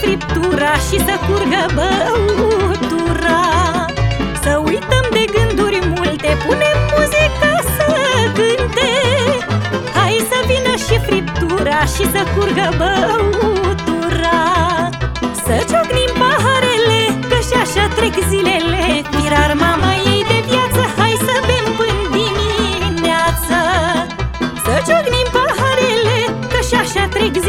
friptura și să curgă băutura. Să uităm de gânduri multe, punem muzica să cânte. Hai să vină și friptura și să curgă băutura. Să ciocnim paharele, că și așa trec zilele. Firar mama ei de viață, hai să bem până dimineață. Să ciocnim paharele, că și așa trec zilele